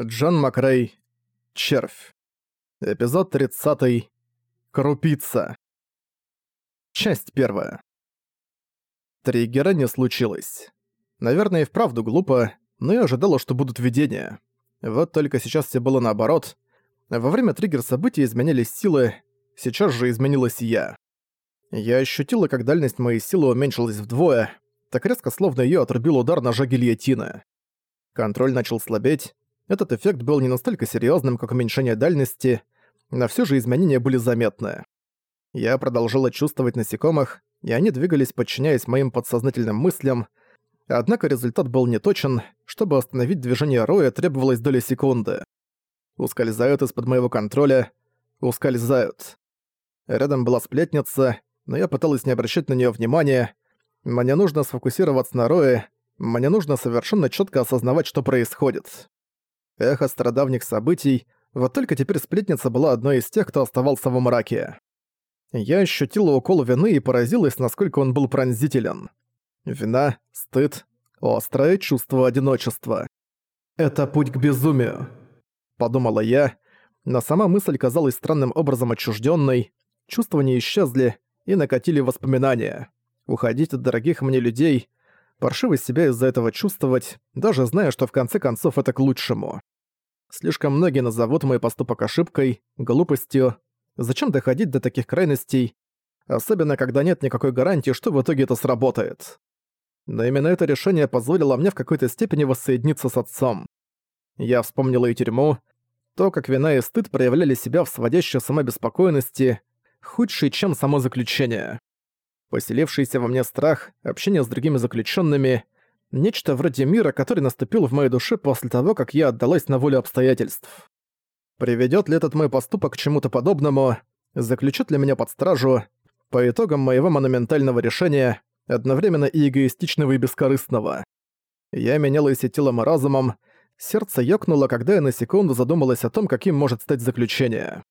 Джон Макрей. Червь. Эпизод 30. Крупица. Часть первая. Триггера не случилось. Наверное, и вправду глупо, но я ожидала, что будут видения. Вот только сейчас все было наоборот. Во время триггер событий изменялись силы, сейчас же изменилась я. Я ощутила, как дальность моей силы уменьшилась вдвое, так резко, словно её отрубил удар ножа гильотины. Контроль начал слабеть, этот эффект был не настолько серьезным, как уменьшение дальности, но все же изменения были заметны. Я продолжила чувствовать насекомых, и они двигались, подчиняясь моим подсознательным мыслям, однако результат был неточен, чтобы остановить движение Роя требовалось доля секунды. Ускользают из-под моего контроля, ускользают. Рядом была сплетница, но я пыталась не обращать на нее внимания. Мне нужно сфокусироваться на Рое, мне нужно совершенно четко осознавать, что происходит эхо стародавних событий, вот только теперь сплетница была одной из тех, кто оставался во мраке. Я ощутила укол вины и поразилась, насколько он был пронзителен. Вина, стыд, острое чувство одиночества. «Это путь к безумию», — подумала я, но сама мысль казалась странным образом отчужденной, чувства не исчезли и накатили воспоминания. Уходить от дорогих мне людей, паршиво себя из-за этого чувствовать, даже зная, что в конце концов это к лучшему. Слишком многие назовут мой поступок ошибкой, глупостью. Зачем доходить до таких крайностей, особенно когда нет никакой гарантии, что в итоге это сработает. Но именно это решение позволило мне в какой-то степени воссоединиться с отцом. Я вспомнила и тюрьму, то, как вина и стыд проявляли себя в сводящей с ума беспокойности, худшей, чем само заключение. Поселившийся во мне страх, общение с другими заключенными — Нечто вроде мира, который наступил в моей душе после того, как я отдалась на волю обстоятельств. Приведет ли этот мой поступок к чему-то подобному, заключит ли меня под стражу, по итогам моего монументального решения, одновременно и эгоистичного и бескорыстного. Я менялась и телом, и разумом, сердце ёкнуло, когда я на секунду задумалась о том, каким может стать заключение.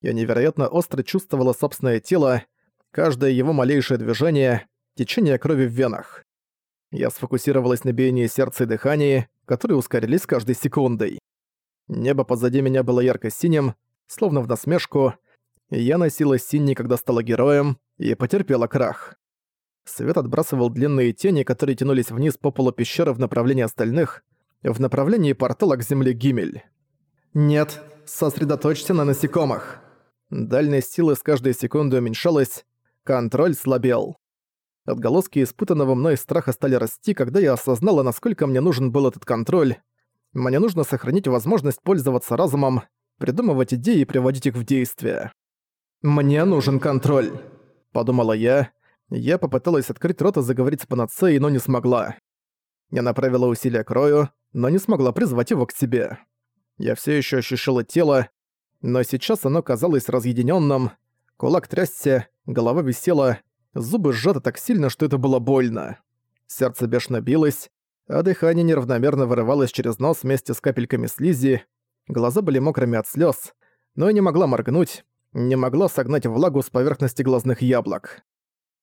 Я невероятно остро чувствовала собственное тело, каждое его малейшее движение, течение крови в венах. Я сфокусировалась на биении сердца и дыхании, которые ускорились с каждой секундой. Небо позади меня было ярко-синим, словно в насмешку, и я носила синий, когда стала героем, и потерпела крах. Свет отбрасывал длинные тени, которые тянулись вниз по полу пещеры в направлении остальных, в направлении портала к земле Гимель. «Нет, сосредоточься на насекомых!» Дальность силы с каждой секунды уменьшалась, контроль слабел. Отголоски испытанного мной страха стали расти, когда я осознала, насколько мне нужен был этот контроль. Мне нужно сохранить возможность пользоваться разумом, придумывать идеи и приводить их в действие. «Мне нужен контроль», — подумала я. Я попыталась открыть рот и заговорить с панацеей, но не смогла. Я направила усилия к Рою, но не смогла призвать его к себе. Я все еще ощущала тело, но сейчас оно казалось разъединенным. Кулак трясся, голова висела, Зубы сжаты так сильно, что это было больно. Сердце бешено билось, а дыхание неравномерно вырывалось через нос вместе с капельками слизи. Глаза были мокрыми от слез, но я не могла моргнуть, не могла согнать влагу с поверхности глазных яблок.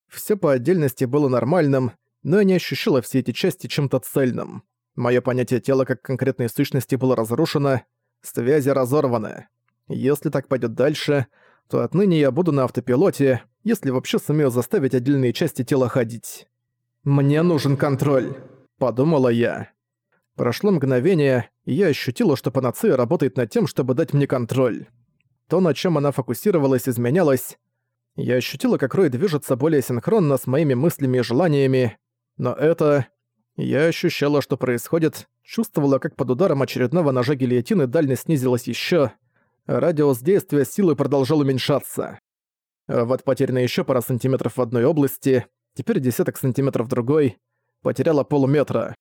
Все по отдельности было нормальным, но я не ощущала все эти части чем-то цельным. Мое понятие тела как конкретной сущности было разрушено, связи разорваны. Если так пойдет дальше, то отныне я буду на автопилоте, если вообще сумею заставить отдельные части тела ходить. «Мне нужен контроль», — подумала я. Прошло мгновение, и я ощутила, что панацея работает над тем, чтобы дать мне контроль. То, на чем она фокусировалась, изменялось. Я ощутила, как Рой движется более синхронно с моими мыслями и желаниями, но это... Я ощущала, что происходит, чувствовала, как под ударом очередного ножа гильотины дальность снизилась еще. Радиус действия силы продолжал уменьшаться. Вот потеряно еще пара сантиметров в одной области, теперь десяток сантиметров в другой, потеряла полуметра.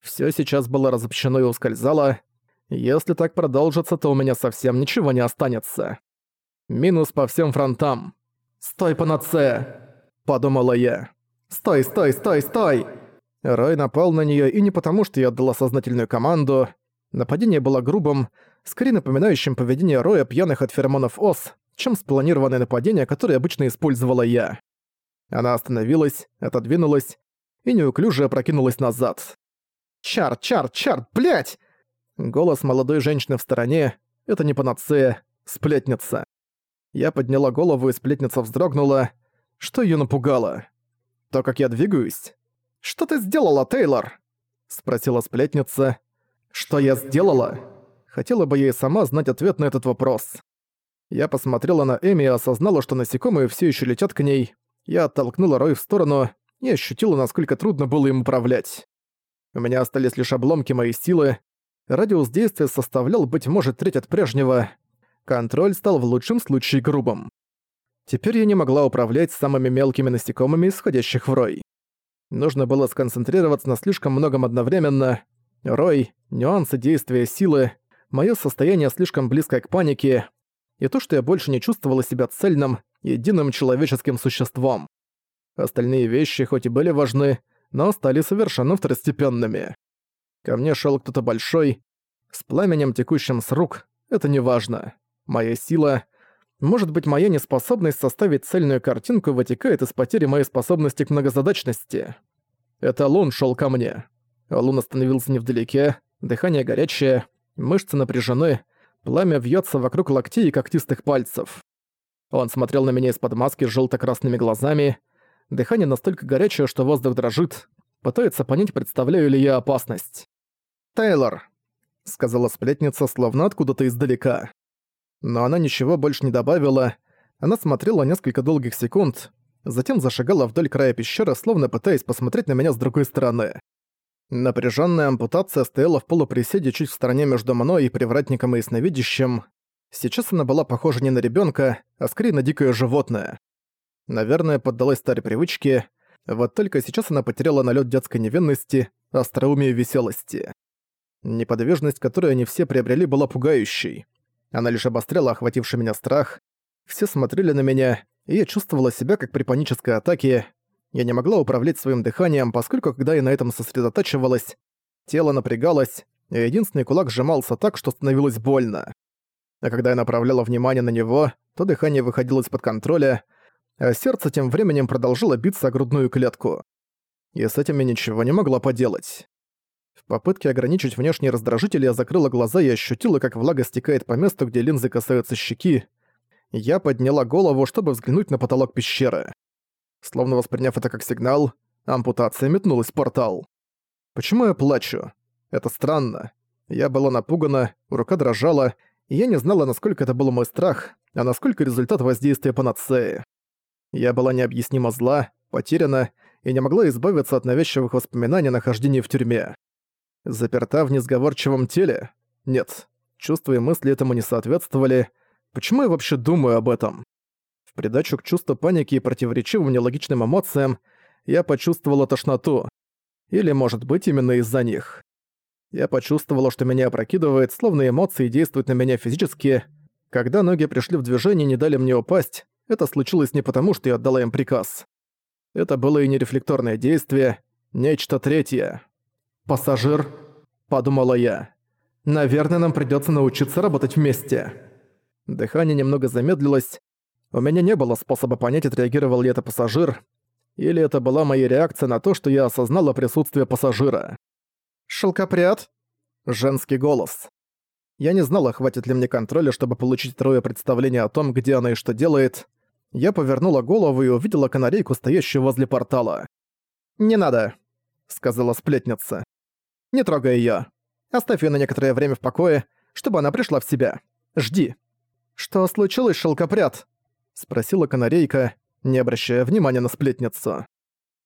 Все сейчас было разобщено и ускользало. Если так продолжится, то у меня совсем ничего не останется. Минус по всем фронтам. «Стой, панацея!» – подумала я. «Стой, стой, стой, стой!» Рой напал на нее и не потому, что я отдала сознательную команду. Нападение было грубым, скорее напоминающим поведение Роя пьяных от феромонов ос, чем спланированное нападение, которое обычно использовала я. Она остановилась, отодвинулась и неуклюже опрокинулась назад. «Чарт, чарт, чарт, блять! Голос молодой женщины в стороне — это не панацея, сплетница. Я подняла голову, и сплетница вздрогнула. Что её напугало? То, как я двигаюсь? «Что ты сделала, Тейлор?» — спросила сплетница. «Что я сделала?» Хотела бы и сама знать ответ на этот вопрос. Я посмотрела на Эми и осознала, что насекомые все еще летят к ней. Я оттолкнула Рой в сторону и ощутила, насколько трудно было им управлять. У меня остались лишь обломки моей силы. Радиус действия составлял, быть может, треть от прежнего. Контроль стал в лучшем случае грубым. Теперь я не могла управлять самыми мелкими насекомыми, исходящих в Рой. Нужно было сконцентрироваться на слишком многом одновременно. Рой, нюансы действия силы, Моё состояние слишком близко к панике, и то, что я больше не чувствовала себя цельным, единым человеческим существом. Остальные вещи хоть и были важны, но стали совершенно второстепенными. Ко мне шел кто-то большой, с пламенем, текущим с рук, это не важно. Моя сила, может быть, моя неспособность составить цельную картинку вытекает из потери моей способности к многозадачности. Это Лун шел ко мне. Лун остановился невдалеке, дыхание горячее, Мышцы напряжены, пламя вьется вокруг локтей и когтистых пальцев. Он смотрел на меня из-под маски с желто-красными глазами. Дыхание настолько горячее, что воздух дрожит. Пытается понять, представляю ли я опасность. «Тейлор», — сказала сплетница, словно откуда-то издалека. Но она ничего больше не добавила. Она смотрела несколько долгих секунд, затем зашагала вдоль края пещеры, словно пытаясь посмотреть на меня с другой стороны. Напряженная ампутация стояла в полуприседе чуть в стороне между мной и привратником и ясновидящим. Сейчас она была похожа не на ребенка, а скорее на дикое животное. Наверное, поддалась старой привычке, вот только сейчас она потеряла налет детской невинности, остроумия и веселости. Неподвижность, которую они все приобрели, была пугающей. Она лишь обостряла охвативший меня страх. Все смотрели на меня, и я чувствовала себя как при панической атаке, я не могла управлять своим дыханием, поскольку когда я на этом сосредотачивалась, тело напрягалось, и единственный кулак сжимался так, что становилось больно. А когда я направляла внимание на него, то дыхание выходило из-под контроля, а сердце тем временем продолжило биться о грудную клетку. И с этим я ничего не могла поделать. В попытке ограничить внешние раздражители я закрыла глаза и ощутила, как влага стекает по месту, где линзы касаются щеки. Я подняла голову, чтобы взглянуть на потолок пещеры. Словно восприняв это как сигнал, ампутация метнулась в портал. Почему я плачу? Это странно. Я была напугана, рука дрожала, и я не знала, насколько это был мой страх, а насколько результат воздействия панацеи. Я была необъяснимо зла, потеряна и не могла избавиться от навязчивых воспоминаний о нахождении в тюрьме. Заперта в несговорчивом теле? Нет. Чувства и мысли этому не соответствовали. Почему я вообще думаю об этом? В придачу к чувству паники и противоречивым нелогичным эмоциям я почувствовала тошноту. Или, может быть, именно из-за них. Я почувствовала, что меня опрокидывает, словно эмоции действуют на меня физически. Когда ноги пришли в движение и не дали мне упасть, это случилось не потому, что я отдала им приказ. Это было и не рефлекторное действие, нечто третье. «Пассажир», — подумала я. «Наверное, нам придётся научиться работать вместе». Дыхание немного замедлилось, у меня не было способа понять, отреагировал ли это пассажир, или это была моя реакция на то, что я осознала присутствие пассажира. «Шелкопряд?» Женский голос. Я не знала, хватит ли мне контроля, чтобы получить трое представление о том, где она и что делает. Я повернула голову и увидела канарейку, стоящую возле портала. «Не надо», — сказала сплетница. «Не трогай её. Оставь её на некоторое время в покое, чтобы она пришла в себя. Жди». «Что случилось, шелкопряд?» — спросила канарейка, не обращая внимания на сплетницу.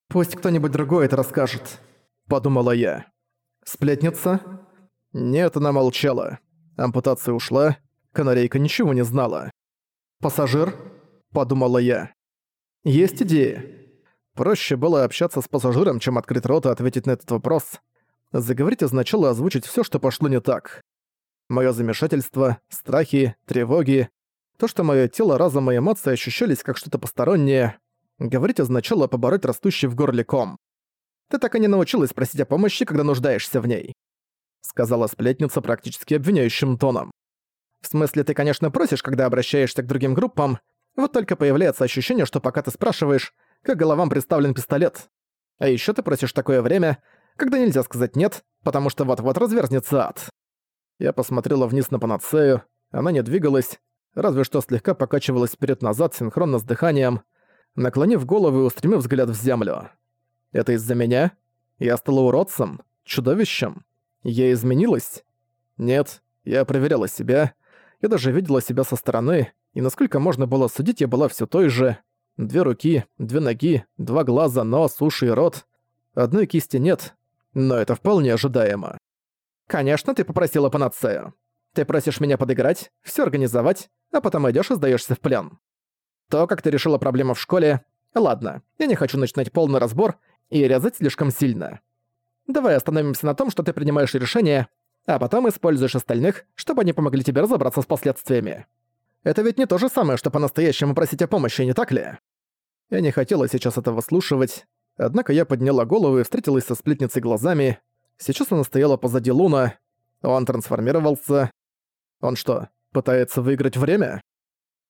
«Пусть кто-нибудь другой это расскажет», — подумала я. «Сплетница?» Нет, она молчала. Ампутация ушла, канарейка ничего не знала. «Пассажир?» — подумала я. «Есть идеи?» Проще было общаться с пассажиром, чем открыть рот и ответить на этот вопрос. Заговорить означало озвучить все, что пошло не так. Моё замешательство, страхи, тревоги, то, что мое тело, разум и эмоции ощущались как что-то постороннее, говорить означало побороть растущий в горле ком. «Ты так и не научилась просить о помощи, когда нуждаешься в ней», сказала сплетница практически обвиняющим тоном. «В смысле, ты, конечно, просишь, когда обращаешься к другим группам, вот только появляется ощущение, что пока ты спрашиваешь, как головам представлен пистолет. А еще ты просишь такое время, когда нельзя сказать «нет», потому что вот-вот разверзнется ад». Я посмотрела вниз на панацею, она не двигалась, разве что слегка покачивалась вперед-назад синхронно с дыханием, наклонив голову и устремив взгляд в землю. Это из-за меня? Я стала уродцем? Чудовищем? Я изменилась? Нет, я проверяла себя. Я даже видела себя со стороны, и насколько можно было судить, я была все той же. Две руки, две ноги, два глаза, нос, уши и рот. Одной кисти нет, но это вполне ожидаемо. «Конечно, ты попросила панацею. Ты просишь меня подыграть, все организовать, а потом идешь и сдаешься в плен. То, как ты решила проблему в школе... Ладно, я не хочу начинать полный разбор и резать слишком сильно. Давай остановимся на том, что ты принимаешь решение, а потом используешь остальных, чтобы они помогли тебе разобраться с последствиями. Это ведь не то же самое, что по-настоящему просить о помощи, не так ли? Я не хотела сейчас этого слушать, однако я подняла голову и встретилась со сплетницей глазами. Сейчас она стояла позади Луна. Он трансформировался. Он что, пытается выиграть время?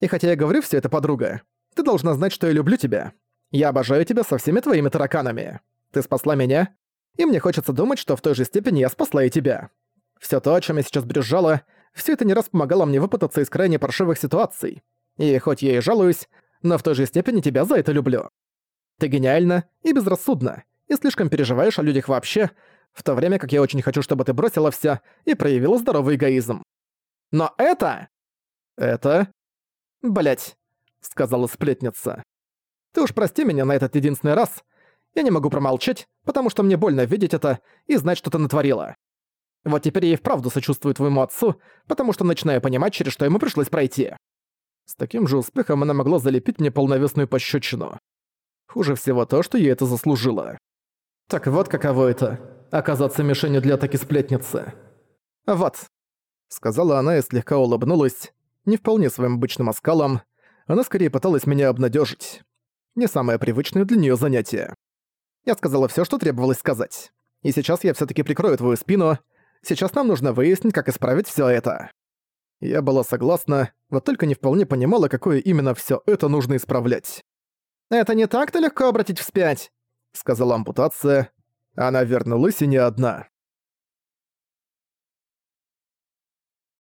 И хотя я говорю все это, подруга, ты должна знать, что я люблю тебя. Я обожаю тебя со всеми твоими тараканами. Ты спасла меня, и мне хочется думать, что в той же степени я спасла и тебя. Все то, о чем я сейчас брюзжала, все это не раз помогало мне выпутаться из крайне паршивых ситуаций. И хоть я и жалуюсь, но в той же степени тебя за это люблю. Ты гениальна и безрассудна, и слишком переживаешь о людях вообще, в то время как я очень хочу, чтобы ты бросила всё и проявила здоровый эгоизм. Но это... Это... Блять, сказала сплетница. Ты уж прости меня на этот единственный раз. Я не могу промолчать, потому что мне больно видеть это и знать, что ты натворила. Вот теперь я и вправду сочувствую твоему отцу, потому что начинаю понимать, через что ему пришлось пройти. С таким же успехом она могла залепить мне полновесную пощечину. Хуже всего то, что я это заслужила. Так вот каково это — оказаться мишенью для атаки сплетницы. «Вот», — сказала она и слегка улыбнулась, не вполне своим обычным оскалом, она скорее пыталась меня обнадежить. Не самое привычное для нее занятие. Я сказала все, что требовалось сказать. И сейчас я все таки прикрою твою спину, Сейчас нам нужно выяснить, как исправить все это». Я была согласна, вот только не вполне понимала, какое именно все это нужно исправлять. «Это не так-то легко обратить вспять», — сказала ампутация. Она вернулась и не одна.